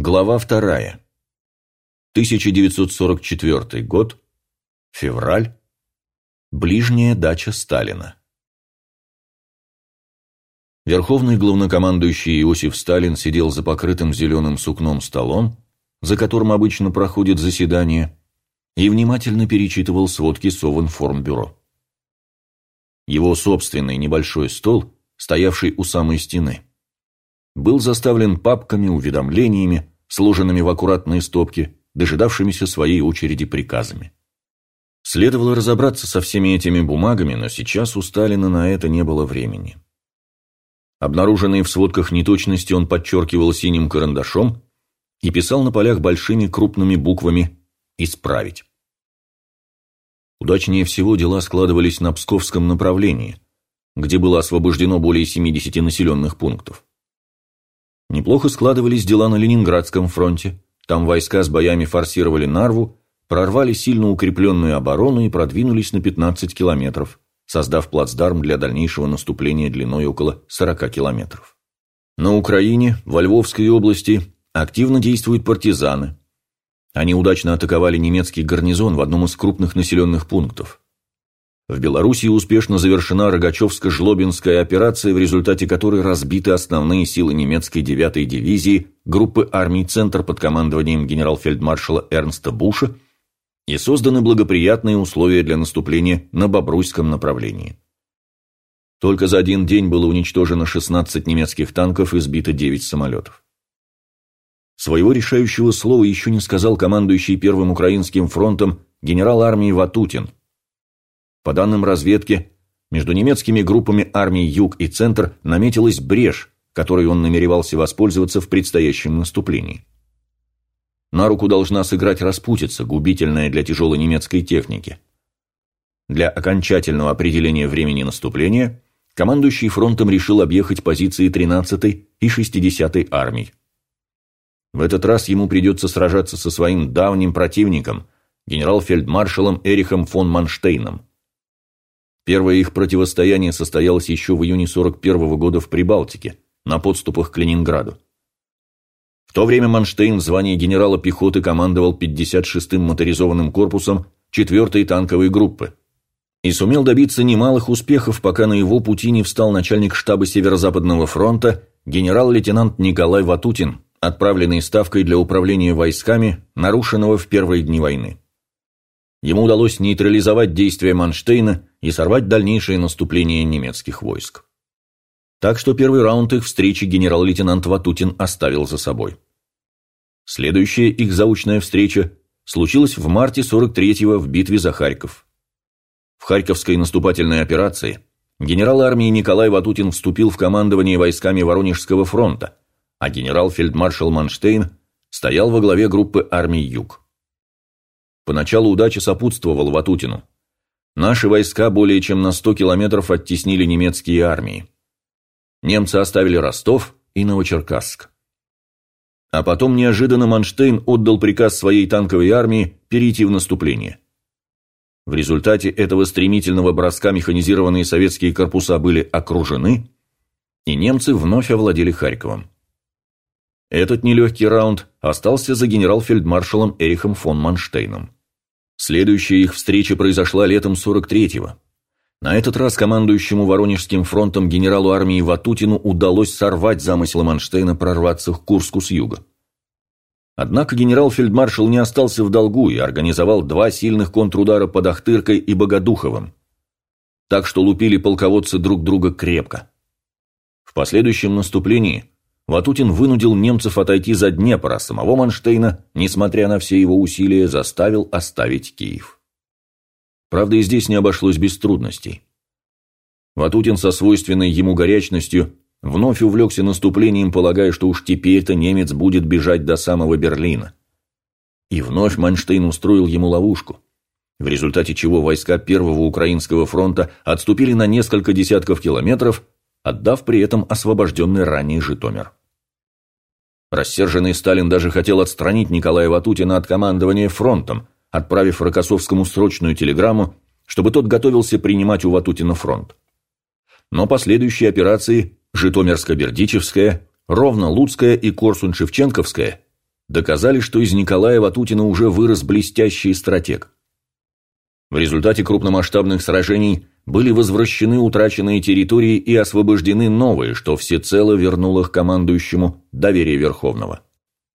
Глава вторая. 1944 год. Февраль. Ближняя дача Сталина. Верховный главнокомандующий Иосиф Сталин сидел за покрытым зеленым сукном столом, за которым обычно проходит заседание, и внимательно перечитывал сводки Совинформбюро. Его собственный небольшой стол, стоявший у самой стены, был заставлен папками, уведомлениями, сложенными в аккуратные стопки, дожидавшимися своей очереди приказами. Следовало разобраться со всеми этими бумагами, но сейчас у Сталина на это не было времени. Обнаруженные в сводках неточности он подчеркивал синим карандашом и писал на полях большими крупными буквами «Исправить». Удачнее всего дела складывались на Псковском направлении, где было освобождено более 70 населенных пунктов. Неплохо складывались дела на Ленинградском фронте. Там войска с боями форсировали Нарву, прорвали сильно укрепленную оборону и продвинулись на 15 километров, создав плацдарм для дальнейшего наступления длиной около 40 километров. На Украине, во Львовской области, активно действуют партизаны. Они удачно атаковали немецкий гарнизон в одном из крупных населенных пунктов. В Белоруссии успешно завершена Рогачевско-Жлобинская операция, в результате которой разбиты основные силы немецкой 9-й дивизии группы армий «Центр» под командованием генерал-фельдмаршала Эрнста Буша и созданы благоприятные условия для наступления на Бобруйском направлении. Только за один день было уничтожено 16 немецких танков и сбито 9 самолетов. Своего решающего слова еще не сказал командующий Первым Украинским фронтом генерал армии Ватутин – по данным разведки, между немецкими группами армий Юг и Центр наметилась брешь, которой он намеревался воспользоваться в предстоящем наступлении. На руку должна сыграть распутица, губительная для тяжелой немецкой техники. Для окончательного определения времени наступления командующий фронтом решил объехать позиции 13-й и 60-й армий. В этот раз ему придется сражаться со своим давним противником, генерал-фельдмаршалом Эрихом фон Манштейном. Первое их противостояние состоялось еще в июне 41 -го года в Прибалтике, на подступах к Ленинграду. В то время Манштейн в звании генерала пехоты командовал 56-м моторизованным корпусом 4-й танковой группы и сумел добиться немалых успехов, пока на его пути не встал начальник штаба Северо-Западного фронта генерал-лейтенант Николай Ватутин, отправленный ставкой для управления войсками, нарушенного в первые дни войны. Ему удалось нейтрализовать действия Манштейна и сорвать дальнейшее наступление немецких войск. Так что первый раунд их встречи генерал-лейтенант Ватутин оставил за собой. Следующая их заочная встреча случилась в марте 43-го в битве за Харьков. В Харьковской наступательной операции генерал армии Николай Ватутин вступил в командование войсками Воронежского фронта, а генерал-фельдмаршал Манштейн стоял во главе группы армий Юг. Поначалу удача сопутствовала Ватутину. Наши войска более чем на 100 километров оттеснили немецкие армии. Немцы оставили Ростов и Новочеркасск. А потом неожиданно Манштейн отдал приказ своей танковой армии перейти в наступление. В результате этого стремительного броска механизированные советские корпуса были окружены, и немцы вновь овладели Харьковом. Этот нелегкий раунд остался за генерал-фельдмаршалом Эрихом фон Манштейном. Следующая их встреча произошла летом 43-го. На этот раз командующему Воронежским фронтом генералу армии Ватутину удалось сорвать замысел Манштейна прорваться к Курску с юга. Однако генерал-фельдмаршал не остался в долгу и организовал два сильных контрудара под Ахтыркой и Богодуховым. Так что лупили полководцы друг друга крепко. В последующем наступлении Ватутин вынудил немцев отойти за Днепр, а самого Манштейна, несмотря на все его усилия, заставил оставить Киев. Правда, и здесь не обошлось без трудностей. Ватутин со свойственной ему горячностью вновь увлекся наступлением, полагая, что уж теперь-то немец будет бежать до самого Берлина. И вновь Манштейн устроил ему ловушку, в результате чего войска Первого Украинского фронта отступили на несколько десятков километров, отдав при этом освобожденный ранее Житомир. Рассерженный Сталин даже хотел отстранить Николая Ватутина от командования фронтом, отправив Рокоссовскому срочную телеграмму, чтобы тот готовился принимать у Ватутина фронт. Но последующие операции Житомирско-Бердичевская, Ровно-Луцкая и Корсунь-Шевченковская доказали, что из Николая Ватутина уже вырос блестящий стратег. В результате крупномасштабных сражений были возвращены утраченные территории и освобождены новые, что всецело вернуло к командующему доверие Верховного.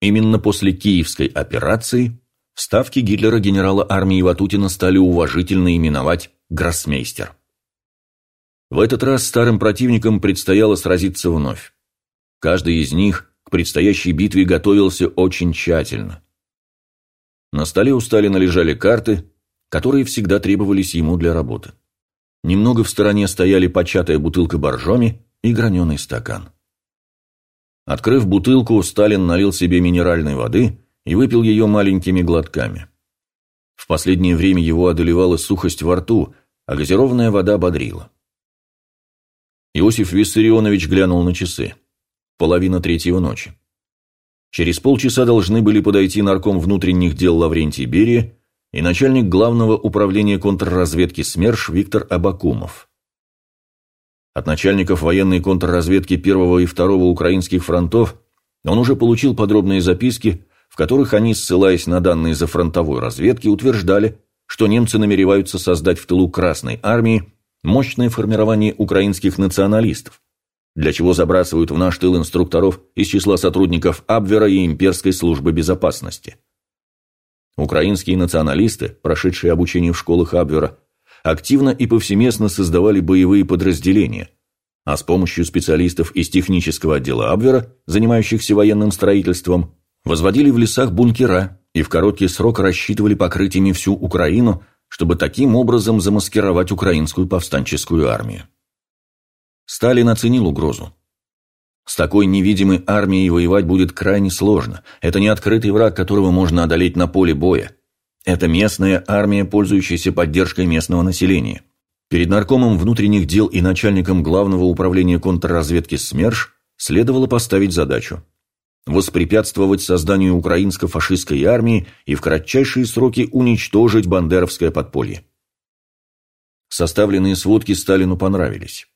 Именно после Киевской операции ставки Гитлера генерала армии Ватутина стали уважительно именовать «гроссмейстер». В этот раз старым противникам предстояло сразиться вновь. Каждый из них к предстоящей битве готовился очень тщательно. На столе у Сталина лежали карты, которые всегда требовались ему для работы. Немного в стороне стояли початая бутылка боржоми и граненый стакан. Открыв бутылку, Сталин налил себе минеральной воды и выпил ее маленькими глотками. В последнее время его одолевала сухость во рту, а газированная вода бодрила. Иосиф Виссарионович глянул на часы. Половина третьего ночи. Через полчаса должны были подойти нарком внутренних дел Лаврентий Берия и начальник главного управления контрразведки СМЕРШ Виктор Абакумов. От начальников военной контрразведки первого и второго украинских фронтов он уже получил подробные записки, в которых они, ссылаясь на данные за фронтовой разведки, утверждали, что немцы намереваются создать в тылу Красной Армии мощное формирование украинских националистов, для чего забрасывают в наш тыл инструкторов из числа сотрудников Абвера и Имперской службы безопасности. Украинские националисты, прошедшие обучение в школах Абвера, активно и повсеместно создавали боевые подразделения, а с помощью специалистов из технического отдела Абвера, занимающихся военным строительством, возводили в лесах бункера и в короткий срок рассчитывали покрыть ими всю Украину, чтобы таким образом замаскировать украинскую повстанческую армию. Сталин оценил угрозу. С такой невидимой армией воевать будет крайне сложно. Это не открытый враг, которого можно одолеть на поле боя. Это местная армия, пользующаяся поддержкой местного населения. Перед наркомом внутренних дел и начальником главного управления контрразведки СМЕРШ следовало поставить задачу воспрепятствовать созданию украинско-фашистской армии и в кратчайшие сроки уничтожить бандеровское подполье. Составленные сводки Сталину понравились.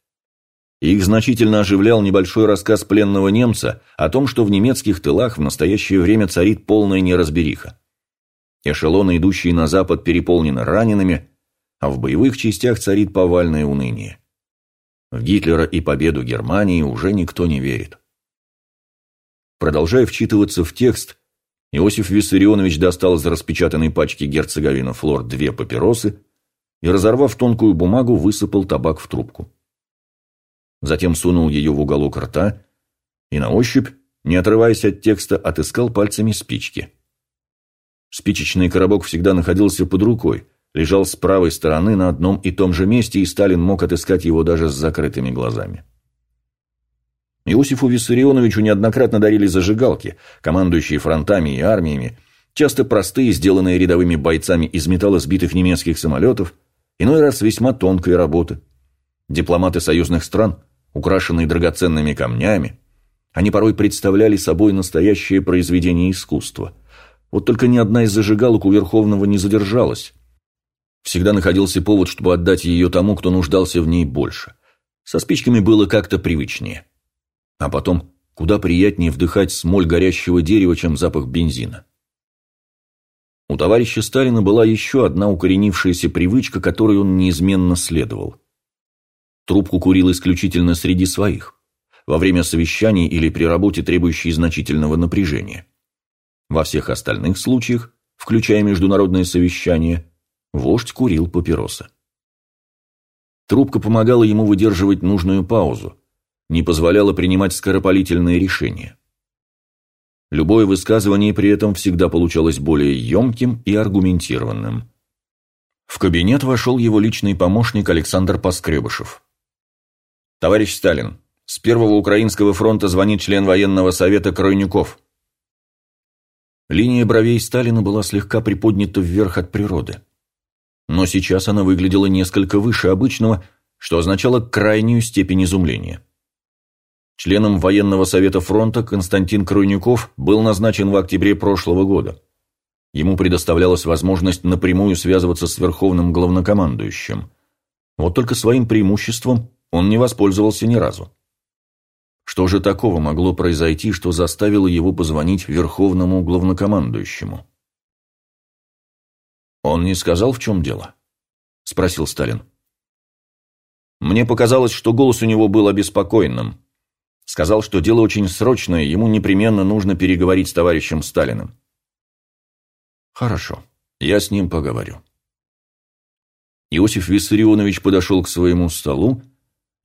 Их значительно оживлял небольшой рассказ пленного немца о том, что в немецких тылах в настоящее время царит полная неразбериха. Эшелоны, идущие на запад, переполнены ранеными, а в боевых частях царит повальное уныние. В Гитлера и победу Германии уже никто не верит. Продолжая вчитываться в текст, Иосиф Виссарионович достал из распечатанной пачки герцоговина Флор две папиросы и, разорвав тонкую бумагу, высыпал табак в трубку затем сунул ее в уголок рта и на ощупь, не отрываясь от текста, отыскал пальцами спички. Спичечный коробок всегда находился под рукой, лежал с правой стороны на одном и том же месте, и Сталин мог отыскать его даже с закрытыми глазами. Иосифу Виссарионовичу неоднократно дарили зажигалки, командующие фронтами и армиями, часто простые, сделанные рядовыми бойцами из металла сбитых немецких самолетов, иной раз весьма тонкой работы. Дипломаты союзных стран – украшенные драгоценными камнями. Они порой представляли собой настоящее произведение искусства. Вот только ни одна из зажигалок у Верховного не задержалась. Всегда находился повод, чтобы отдать ее тому, кто нуждался в ней больше. Со спичками было как-то привычнее. А потом, куда приятнее вдыхать смоль горящего дерева, чем запах бензина. У товарища Сталина была еще одна укоренившаяся привычка, которой он неизменно следовал. Трубку курил исключительно среди своих, во время совещаний или при работе, требующей значительного напряжения. Во всех остальных случаях, включая международные совещания, вождь курил папиросы. Трубка помогала ему выдерживать нужную паузу, не позволяла принимать скоропалительные решения. Любое высказывание при этом всегда получалось более емким и аргументированным. В кабинет вошел его личный помощник Александр Поскребышев. Товарищ Сталин, с Первого Украинского фронта звонит член военного совета Кройнюков. Линия бровей Сталина была слегка приподнята вверх от природы. Но сейчас она выглядела несколько выше обычного, что означало крайнюю степень изумления. Членом военного совета фронта Константин Кройнюков был назначен в октябре прошлого года. Ему предоставлялась возможность напрямую связываться с верховным главнокомандующим. Вот только своим преимуществом он не воспользовался ни разу. Что же такого могло произойти, что заставило его позвонить верховному главнокомандующему? «Он не сказал, в чем дело?» – спросил Сталин. Мне показалось, что голос у него был обеспокоенным. Сказал, что дело очень срочное, ему непременно нужно переговорить с товарищем Сталиным. «Хорошо, я с ним поговорю». Иосиф Виссарионович подошел к своему столу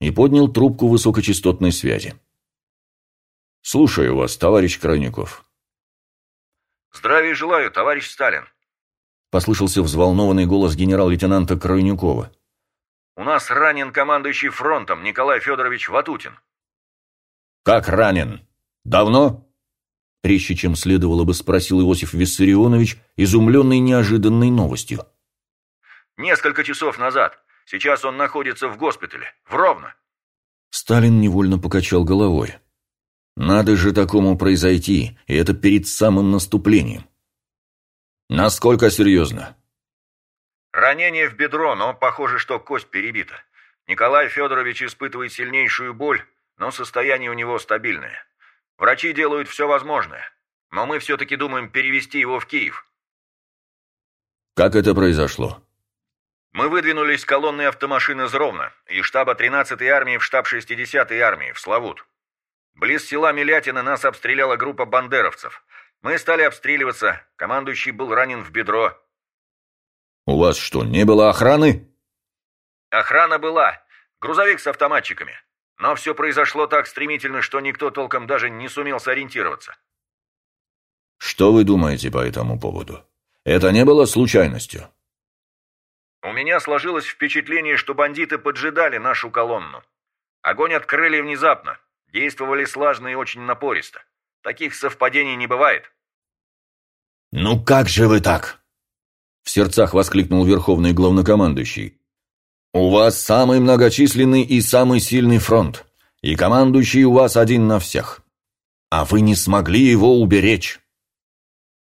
и поднял трубку высокочастотной связи. «Слушаю вас, товарищ Крайников». «Здравия желаю, товарищ Сталин», – послышался взволнованный голос генерал-лейтенанта Крайникова. «У нас ранен командующий фронтом Николай Федорович Ватутин». «Как ранен? Давно?» Резче, чем следовало бы, спросил Иосиф Виссарионович, изумленный неожиданной новостью. «Несколько часов назад. Сейчас он находится в госпитале. В Ровно». Сталин невольно покачал головой. «Надо же такому произойти, и это перед самым наступлением. Насколько серьезно? Ранение в бедро, но похоже, что кость перебита. Николай Федорович испытывает сильнейшую боль, но состояние у него стабильное. Врачи делают все возможное, но мы все-таки думаем перевести его в Киев. Как это произошло? Мы выдвинулись колонной автомашин из Ровно, из штаба 13-й армии в штаб 60-й армии, в Славут. Близ села Милятина нас обстреляла группа бандеровцев. Мы стали обстреливаться, командующий был ранен в бедро. «У вас что, не было охраны?» «Охрана была. Грузовик с автоматчиками. Но все произошло так стремительно, что никто толком даже не сумел сориентироваться». «Что вы думаете по этому поводу? Это не было случайностью?» «У меня сложилось впечатление, что бандиты поджидали нашу колонну. Огонь открыли внезапно, действовали слажно и очень напористо. Таких совпадений не бывает. «Ну как же вы так?» В сердцах воскликнул верховный главнокомандующий. «У вас самый многочисленный и самый сильный фронт, и командующий у вас один на всех. А вы не смогли его уберечь».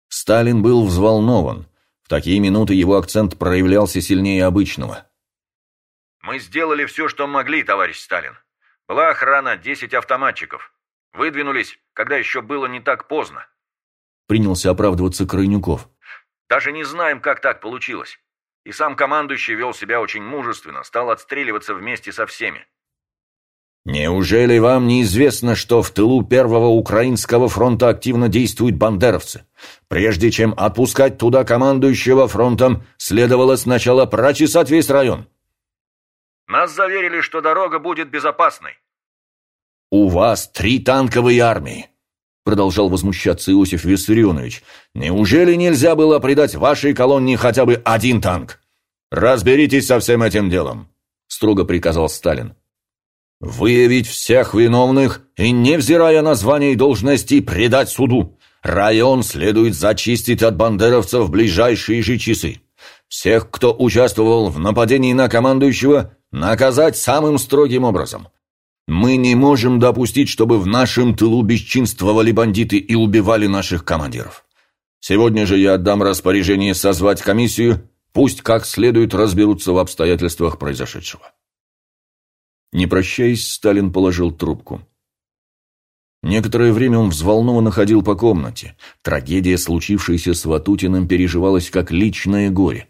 Сталин был взволнован. В такие минуты его акцент проявлялся сильнее обычного. «Мы сделали все, что могли, товарищ Сталин. Была охрана, десять автоматчиков. Выдвинулись, когда еще было не так поздно. Принялся оправдываться Крайнюков. Даже не знаем, как так получилось. И сам командующий вел себя очень мужественно, стал отстреливаться вместе со всеми. «Неужели вам неизвестно, что в тылу Первого Украинского фронта активно действуют бандеровцы? Прежде чем отпускать туда командующего фронтом, следовало сначала прочесать весь район». «Нас заверили, что дорога будет безопасной. «У вас три танковые армии!» Продолжал возмущаться Иосиф Виссарионович. «Неужели нельзя было придать вашей колонне хотя бы один танк? Разберитесь со всем этим делом!» Строго приказал Сталин. «Выявить всех виновных и, невзирая на звания и должности, предать суду. Район следует зачистить от бандеровцев в ближайшие же часы. Всех, кто участвовал в нападении на командующего, наказать самым строгим образом. Мы не можем допустить, чтобы в нашем тылу бесчинствовали бандиты и убивали наших командиров. Сегодня же я отдам распоряжение созвать комиссию, пусть как следует разберутся в обстоятельствах произошедшего. Не прощаясь, Сталин положил трубку. Некоторое время он взволнованно ходил по комнате. Трагедия, случившаяся с Ватутиным, переживалась как личное горе.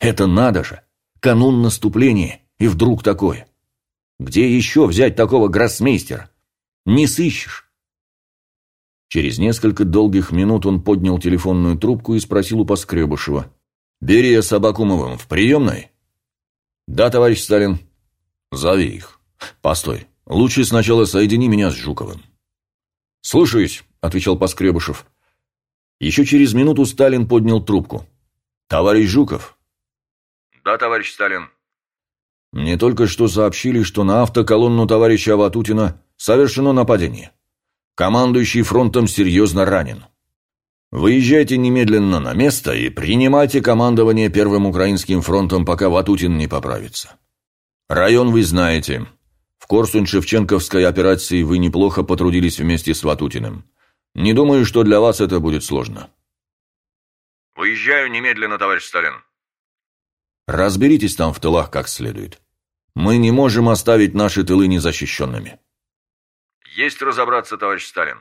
Это надо же! Канун наступления, и вдруг такое. Где еще взять такого гроссмейстера? Не сыщешь. Через несколько долгих минут он поднял телефонную трубку и спросил у Поскребышева. «Берия с Абакумовым в приемной?» «Да, товарищ Сталин». «Зови их». «Постой. Лучше сначала соедини меня с Жуковым». «Слушаюсь», — отвечал Поскребышев. Еще через минуту Сталин поднял трубку. «Товарищ Жуков?» «Да, товарищ Сталин». Мне только что сообщили, что на автоколонну товарища Аватутина совершено нападение. Командующий фронтом серьезно ранен. Выезжайте немедленно на место и принимайте командование Первым Украинским фронтом, пока Ватутин не поправится. Район вы знаете. Корсунь-Шевченковской операции вы неплохо потрудились вместе с Ватутиным. Не думаю, что для вас это будет сложно. Выезжаю немедленно, товарищ Сталин. Разберитесь там в тылах как следует. Мы не можем оставить наши тылы незащищенными. Есть разобраться, товарищ Сталин.